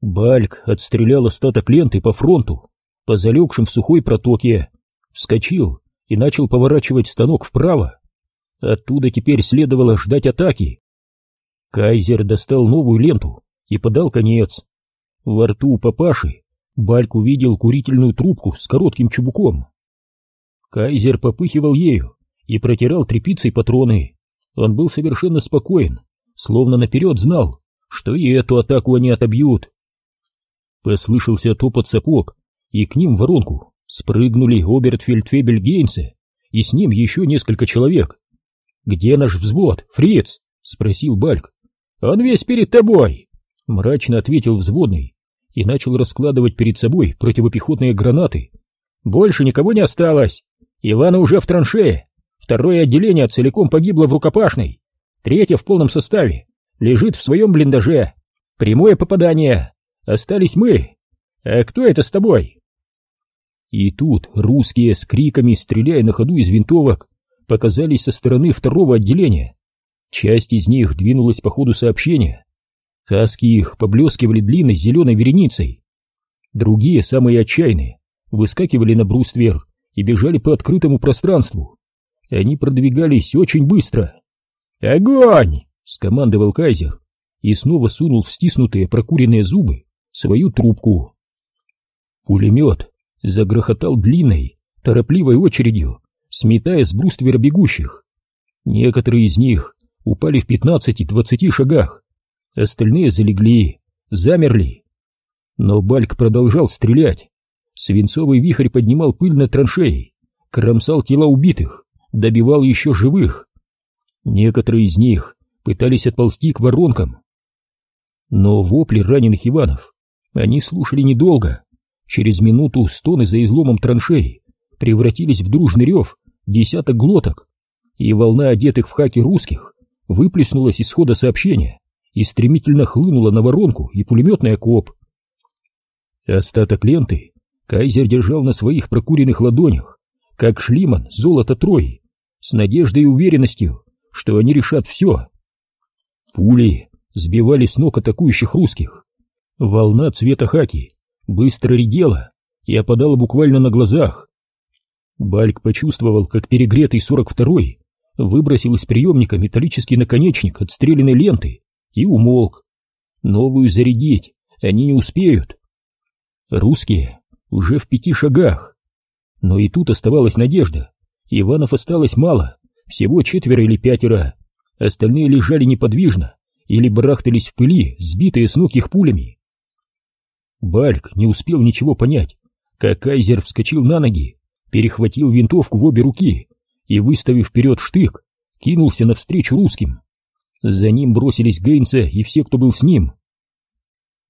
Бальк отстрелял остаток ленты по фронту, по залегшим в сухой протоке, вскочил и начал поворачивать станок вправо. Оттуда теперь следовало ждать атаки. Кайзер достал новую ленту и подал конец. Во рту папаши Бальк увидел курительную трубку с коротким чубуком. Кайзер попыхивал ею и протирал тряпицей патроны. Он был совершенно спокоен, словно наперед знал, что и эту атаку они отобьют. Послышался топот сапог, и к ним в воронку спрыгнули Обертфельдфебель Гейнсе и с ним еще несколько человек. «Где наш взвод, фриц?» — спросил Бальк. «Он весь перед тобой!» — мрачно ответил взводный и начал раскладывать перед собой противопехотные гранаты. «Больше никого не осталось. Ивана уже в траншее. Второе отделение целиком погибло в рукопашной. Третье в полном составе. Лежит в своем блиндаже. Прямое попадание. Остались мы. А кто это с тобой?» И тут русские с криками, стреляя на ходу из винтовок, показались со стороны второго отделения. Часть из них двинулась по ходу сообщения. Каски их поблескивали длинной зеленой вереницей. Другие, самые отчаянные, выскакивали на бруствер и бежали по открытому пространству. Они продвигались очень быстро. «Огонь!» — скомандовал Кайзер и снова сунул в стиснутые прокуренные зубы свою трубку. Пулемет загрохотал длинной, торопливой очередью, сметая с бруствера бегущих. Некоторые из них упали в пятнадцати-двадцати шагах, остальные залегли, замерли. Но Бальк продолжал стрелять. Свинцовый вихрь поднимал пыль на траншеи, кромсал тела убитых, добивал еще живых. Некоторые из них пытались отползти к воронкам. Но вопли раненых Иванов они слушали недолго. Через минуту стоны за изломом траншеи превратились в дружный рев десяток глоток, и волна одетых в хаки русских выплеснулась из хода сообщения и стремительно хлынула на воронку и пулеметный окоп. Остаток ленты Кайзер держал на своих прокуренных ладонях, как шлиман золото Трои, с надеждой и уверенностью, что они решат все. Пули сбивали с ног атакующих русских. Волна цвета хаки быстро редела и опадала буквально на глазах. Бальк почувствовал, как перегретый 42-й выбросил из приемника металлический наконечник отстрелянной ленты и умолк. Новую зарядить они не успеют. Русские уже в пяти шагах. Но и тут оставалась надежда. Иванов осталось мало, всего четверо или пятеро. Остальные лежали неподвижно или барахтались в пыли, сбитые с ног их пулями. Бальк не успел ничего понять, как Кайзер вскочил на ноги перехватил винтовку в обе руки и, выставив вперед штык, кинулся навстречу русским. За ним бросились Гейнса и все, кто был с ним.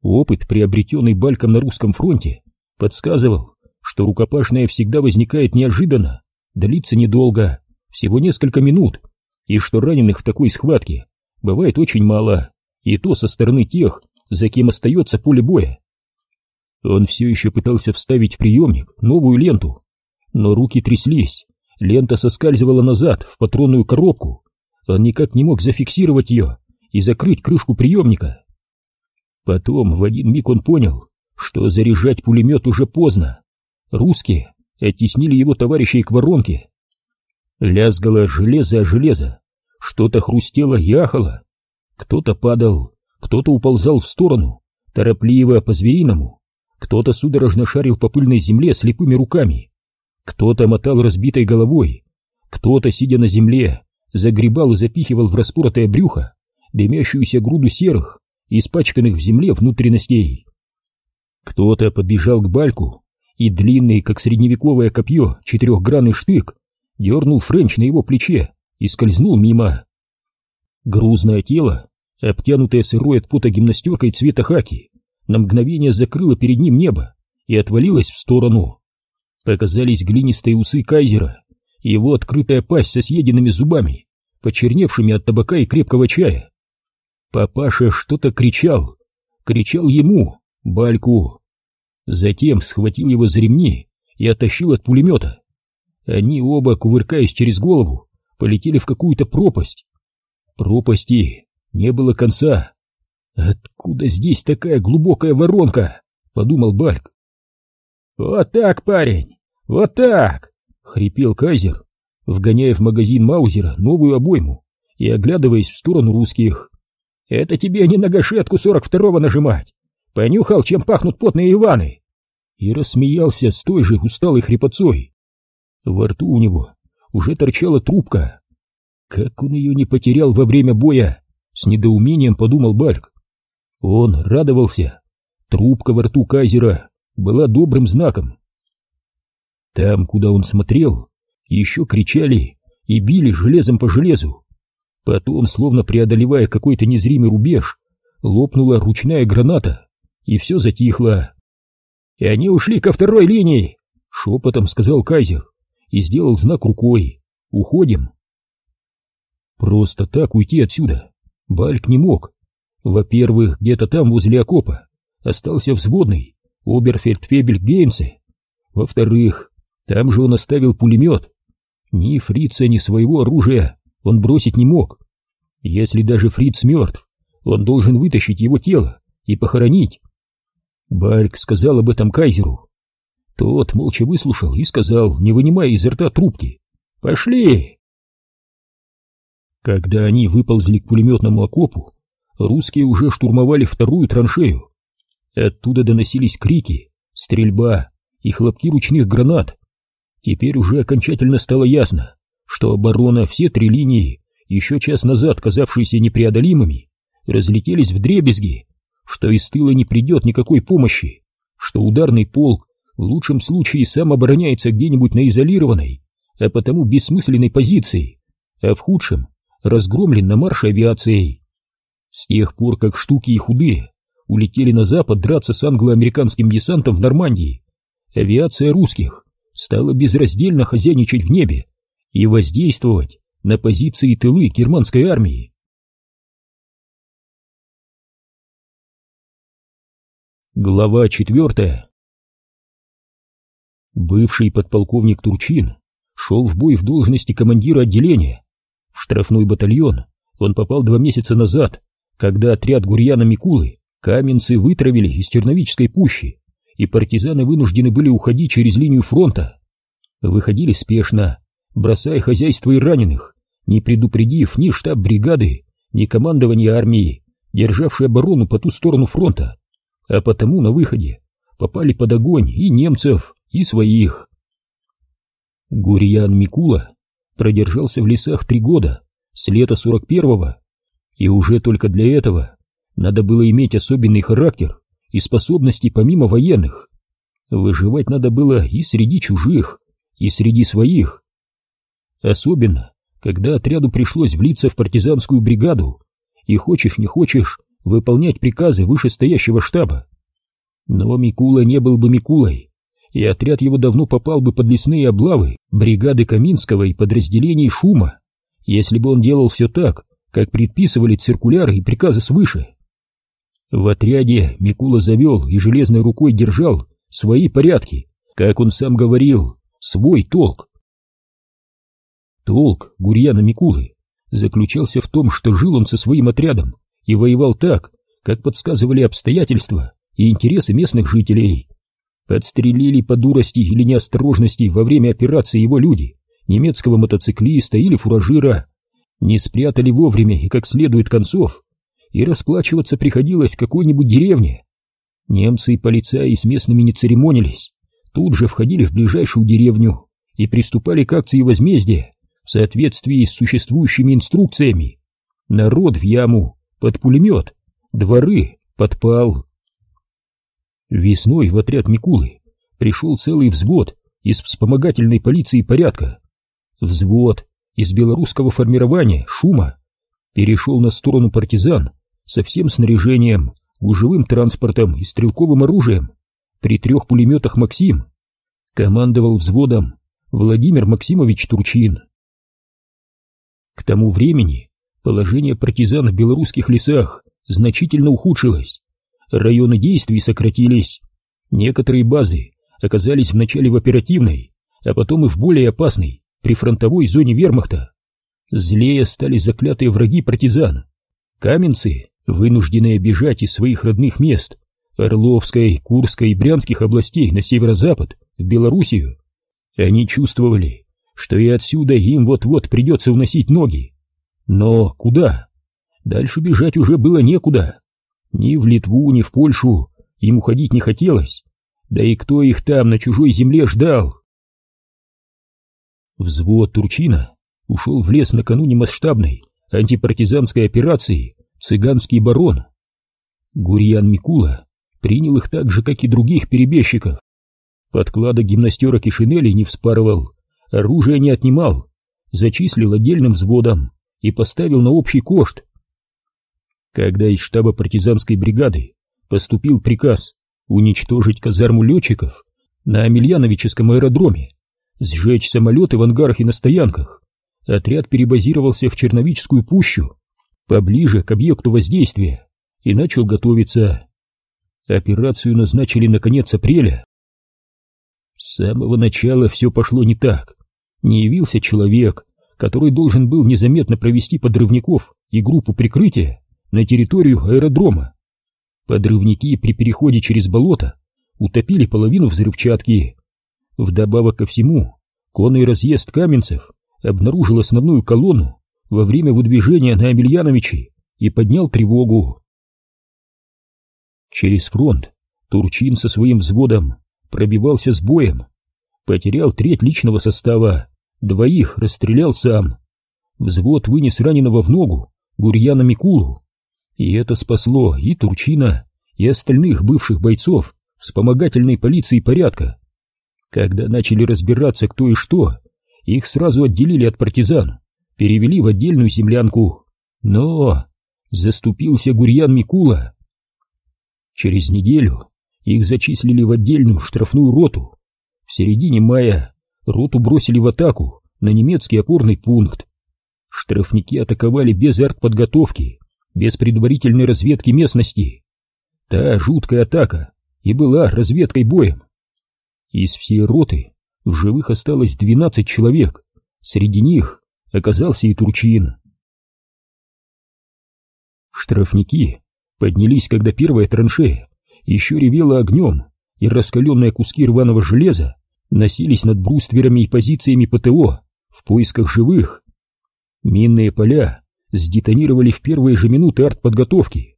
Опыт, приобретенный Бальком на русском фронте, подсказывал, что рукопашная всегда возникает неожиданно, длится недолго, всего несколько минут, и что раненых в такой схватке бывает очень мало, и то со стороны тех, за кем остается поле боя. Он все еще пытался вставить в приемник новую ленту, но руки тряслись, лента соскальзывала назад в патронную коробку. Он никак не мог зафиксировать ее и закрыть крышку приемника. Потом в один миг он понял, что заряжать пулемет уже поздно. Русские оттеснили его товарищей к воронке. Лязгало железо о железо, что-то хрустело и. Кто-то падал, кто-то уползал в сторону, торопливо по-звериному, кто-то судорожно шарил по пыльной земле слепыми руками. Кто-то мотал разбитой головой, кто-то, сидя на земле, загребал и запихивал в распоротое брюхо дымящуюся груду серых, испачканных в земле внутренностей. Кто-то подбежал к бальку, и длинный, как средневековое копье, четырехгранный штык дернул Френч на его плече и скользнул мимо. Грузное тело, обтянутое сырой от пота гимнастеркой цвета хаки, на мгновение закрыло перед ним небо и отвалилось в сторону. Показались глинистые усы кайзера и его открытая пасть со съеденными зубами, почерневшими от табака и крепкого чая. Папаша что-то кричал, кричал ему, Бальку. Затем схватил его за ремни и оттащил от пулемета. Они оба, кувыркаясь через голову, полетели в какую-то пропасть. Пропасти не было конца. Откуда здесь такая глубокая воронка? Подумал Бальк. Вот так, парень, вот так! Хрипел Кайзер, вгоняя в магазин Маузера новую обойму и оглядываясь в сторону русских. Это тебе не на гашетку 42-го нажимать. Понюхал, чем пахнут потные Иваны. И рассмеялся с той же усталой хрипотцой. Во рту у него уже торчала трубка. Как он ее не потерял во время боя, с недоумением подумал Бальк. Он радовался. Трубка во рту Кайзера была добрым знаком. Там, куда он смотрел, еще кричали и били железом по железу. Потом, словно преодолевая какой-то незримый рубеж, лопнула ручная граната, и все затихло. «И они ушли ко второй линии!» — шепотом сказал Кайзер и сделал знак рукой. «Уходим!» Просто так уйти отсюда Бальк не мог. Во-первых, где-то там, возле окопа, остался взводный Оберфельдфебель Гейнсе. Во-вторых, там же он оставил пулемет. Ни фрица, ни своего оружия он бросить не мог. Если даже фриц мертв, он должен вытащить его тело и похоронить. Бальк сказал об этом кайзеру. Тот молча выслушал и сказал, не вынимая изо рта трубки, «Пошли!» Когда они выползли к пулеметному окопу, русские уже штурмовали вторую траншею. Оттуда доносились крики, стрельба и хлопки ручных гранат. Теперь уже окончательно стало ясно, что оборона все три линии, еще час назад казавшиеся непреодолимыми, разлетелись в дребезги, что из тыла не придет никакой помощи, что ударный полк в лучшем случае сам обороняется где-нибудь на изолированной, а потому бессмысленной позиции, а в худшем разгромлен на марше авиацией. С тех пор, как штуки и худые улетели на запад драться с англо-американским десантом в Нормандии, авиация русских стала безраздельно хозяйничать в небе и воздействовать на позиции тылы германской армии. Глава четвертая Бывший подполковник Турчин шел в бой в должности командира отделения в штрафной батальон он попал два месяца назад, когда отряд Гурьяна Микулы каменцы вытравили из Черновической пущи, и партизаны вынуждены были уходить через линию фронта. Выходили спешно, бросая хозяйство и раненых, не предупредив ни штаб бригады, ни командование армии, державшей оборону по ту сторону фронта, а потому на выходе попали под огонь и немцев, и своих. Гурьян Микула продержался в лесах три года, с лета 41-го, и уже только для этого надо было иметь особенный характер и способности помимо военных. Выживать надо было и среди чужих, и среди своих. Особенно, когда отряду пришлось влиться в партизанскую бригаду, и хочешь не хочешь выполнять приказы вышестоящего штаба. Но Микула не был бы Микулой, и отряд его давно попал бы под лесные облавы бригады Каминского и подразделений Шума, если бы он делал все так, как предписывали циркуляры и приказы свыше. В отряде Микула завел и железной рукой держал свои порядки, как он сам говорил, свой толк. Толк Гурьяна Микулы заключался в том, что жил он со своим отрядом и воевал так, как подсказывали обстоятельства и интересы местных жителей. Подстрелили по дурости или неосторожности во время операции его люди, немецкого мотоциклиста или фуражира, не спрятали вовремя и как следует концов, и расплачиваться приходилось какой-нибудь деревне. Немцы и полицаи с местными не церемонились, тут же входили в ближайшую деревню и приступали к акции возмездия в соответствии с существующими инструкциями. Народ в яму, под пулемет, дворы, подпал. Весной в отряд Микулы пришел целый взвод из вспомогательной полиции порядка. Взвод из белорусского формирования шума перешел на сторону партизан со всем снаряжением, гужевым транспортом и стрелковым оружием при трех пулеметах «Максим». Командовал взводом Владимир Максимович Турчин. К тому времени положение партизан в белорусских лесах значительно ухудшилось районы действий сократились. Некоторые базы оказались вначале в оперативной, а потом и в более опасной, прифронтовой зоне вермахта. Злее стали заклятые враги партизан. Каменцы вынужденные бежать из своих родных мест Орловской, Курской и Брянских областей на северо-запад, в Белоруссию. Они чувствовали, что и отсюда им вот-вот придется уносить ноги. Но куда? Дальше бежать уже было некуда. Ни в Литву, ни в Польшу им уходить не хотелось. Да и кто их там на чужой земле ждал? Взвод Турчина ушел в лес накануне масштабной антипартизанской операции «Цыганский барон». Гурьян Микула принял их так же, как и других перебежчиков. Подклада гимнастерок и шинелей не вспарывал, оружие не отнимал, зачислил отдельным взводом и поставил на общий кошт. Когда из штаба партизанской бригады поступил приказ уничтожить казарму летчиков на Амельяновическом аэродроме, сжечь самолеты в ангарах и на стоянках, отряд перебазировался в Черновическую пущу, поближе к объекту воздействия, и начал готовиться. Операцию назначили на конец апреля. С самого начала все пошло не так. Не явился человек, который должен был незаметно провести подрывников и группу прикрытия на территорию аэродрома. Подрывники при переходе через болото утопили половину взрывчатки. Вдобавок ко всему, конный разъезд Каменцев обнаружил основную колонну во время выдвижения на Амельяновичи и поднял тревогу. Через фронт Турчин со своим взводом пробивался с боем, потерял треть личного состава, двоих расстрелял сам. Взвод вынес раненого в ногу Гурьяна Микулу, и это спасло и Турчина, и остальных бывших бойцов вспомогательной полиции порядка. Когда начали разбираться кто и что, их сразу отделили от партизан, перевели в отдельную землянку. Но заступился Гурьян Микула, Через неделю их зачислили в отдельную штрафную роту. В середине мая роту бросили в атаку на немецкий опорный пункт. Штрафники атаковали без артподготовки, без предварительной разведки местности. Та жуткая атака и была разведкой боем. Из всей роты в живых осталось 12 человек, среди них оказался и Турчин. Штрафники поднялись, когда первая траншея еще ревела огнем, и раскаленные куски рваного железа носились над брустверами и позициями ПТО в поисках живых. Минные поля сдетонировали в первые же минуты артподготовки.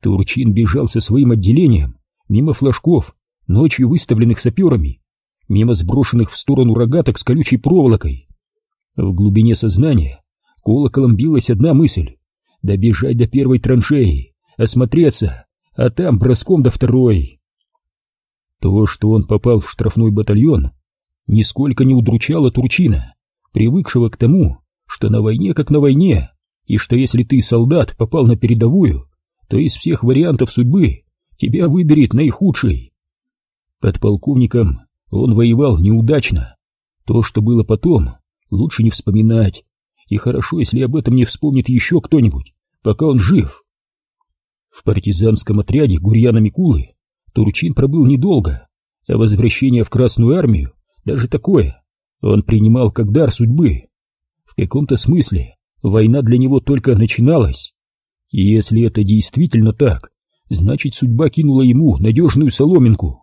Турчин бежал со своим отделением мимо флажков, ночью выставленных саперами, мимо сброшенных в сторону рогаток с колючей проволокой. В глубине сознания колоколом билась одна мысль — добежать до первой траншеи осмотреться, а там броском до второй. То, что он попал в штрафной батальон, нисколько не удручало Турчина, привыкшего к тому, что на войне как на войне, и что если ты, солдат, попал на передовую, то из всех вариантов судьбы тебя выберет наихудший. Под полковником он воевал неудачно. То, что было потом, лучше не вспоминать, и хорошо, если об этом не вспомнит еще кто-нибудь, пока он жив. В партизанском отряде Гурьяна Микулы Турчин пробыл недолго, а возвращение в Красную Армию, даже такое, он принимал как дар судьбы. В каком-то смысле война для него только начиналась. И если это действительно так, значит судьба кинула ему надежную соломинку.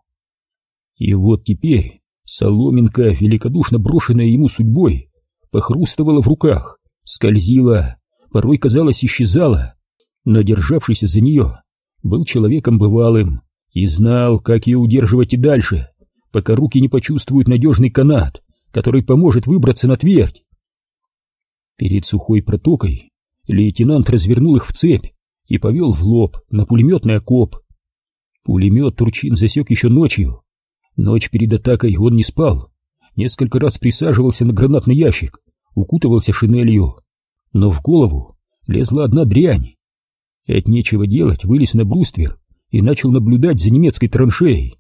И вот теперь соломинка, великодушно брошенная ему судьбой, похрустывала в руках, скользила, порой, казалось, исчезала, но державшийся за нее был человеком бывалым и знал, как ее удерживать и дальше, пока руки не почувствуют надежный канат, который поможет выбраться на твердь. Перед сухой протокой лейтенант развернул их в цепь и повел в лоб на пулеметный окоп. Пулемет Турчин засек еще ночью. Ночь перед атакой он не спал, несколько раз присаживался на гранатный ящик, укутывался шинелью, но в голову лезла одна дрянь. От нечего делать вылез на бруствер и начал наблюдать за немецкой траншеей.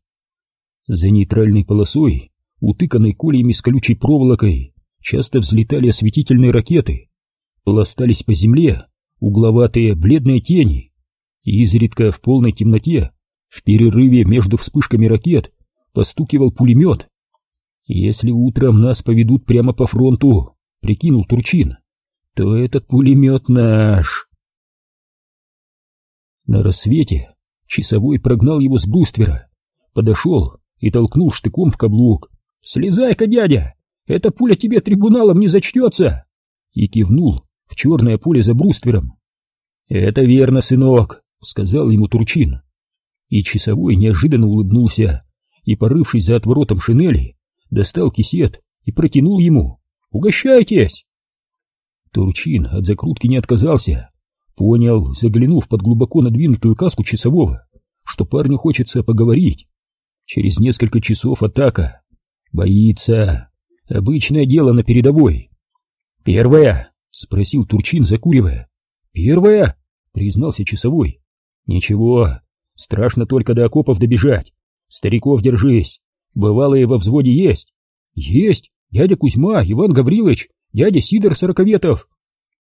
За нейтральной полосой, утыканной колеями с колючей проволокой, часто взлетали осветительные ракеты, пластались по земле угловатые бледные тени, и изредка в полной темноте, в перерыве между вспышками ракет, постукивал пулемет. «Если утром нас поведут прямо по фронту», — прикинул Турчин, — «то этот пулемет наш». На рассвете часовой прогнал его с бруствера, подошел и толкнул штыком в каблук. «Слезай-ка, дядя! Эта пуля тебе трибуналом не зачтется!» И кивнул в черное поле за бруствером. «Это верно, сынок», — сказал ему Турчин. И часовой неожиданно улыбнулся и, порывшись за отворотом шинели, достал кисет и протянул ему. «Угощайтесь!» Турчин от закрутки не отказался. Понял, заглянув под глубоко надвинутую каску часового, что парню хочется поговорить. Через несколько часов атака. Боится. Обычное дело на передовой. «Первая?» — спросил Турчин, закуривая. «Первая?» — признался часовой. «Ничего, страшно только до окопов добежать. Стариков держись. Бывалые во взводе есть». «Есть! Дядя Кузьма, Иван Гаврилович, дядя Сидор Сороковетов».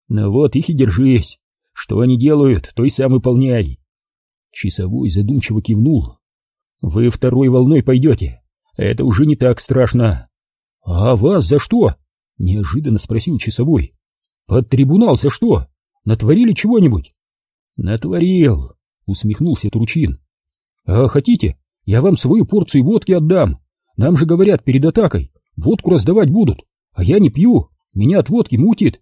«Ну вот их и держись. Что они делают, то и сам выполняй». Часовой задумчиво кивнул. «Вы второй волной пойдете. Это уже не так страшно». «А вас за что?» — неожиданно спросил часовой. «Под трибунал за что? Натворили чего-нибудь?» «Натворил», — усмехнулся Тручин. «А хотите, я вам свою порцию водки отдам? Нам же говорят перед атакой, водку раздавать будут, а я не пью, меня от водки мутит».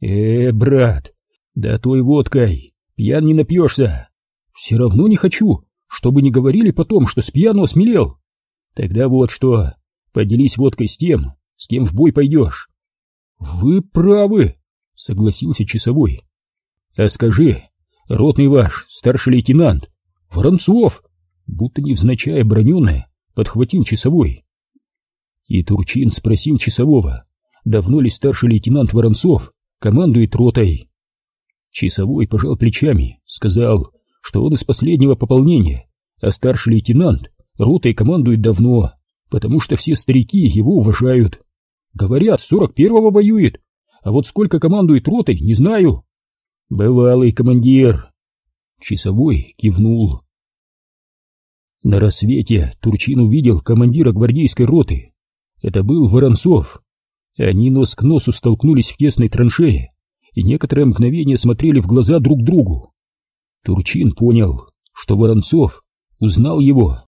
«Э, брат, да той водкой пьян не напьешься. Все равно не хочу, чтобы не говорили потом, что с пьяну осмелел. Тогда вот что, поделись водкой с тем, с кем в бой пойдешь». «Вы правы», — согласился часовой. «А скажи, ротный ваш, старший лейтенант, Воронцов!» Будто невзначай оброненное, подхватил часовой. И Турчин спросил часового, давно ли старший лейтенант Воронцов командует ротой. Часовой пожал плечами, сказал, что он из последнего пополнения, а старший лейтенант ротой командует давно, потому что все старики его уважают. Говорят, сорок первого воюет, а вот сколько командует ротой, не знаю. Бывалый командир. Часовой кивнул. На рассвете Турчин увидел командира гвардейской роты. Это был Воронцов. Они нос к носу столкнулись в тесной траншее и некоторое мгновение смотрели в глаза друг другу. Турчин понял, что Воронцов узнал его.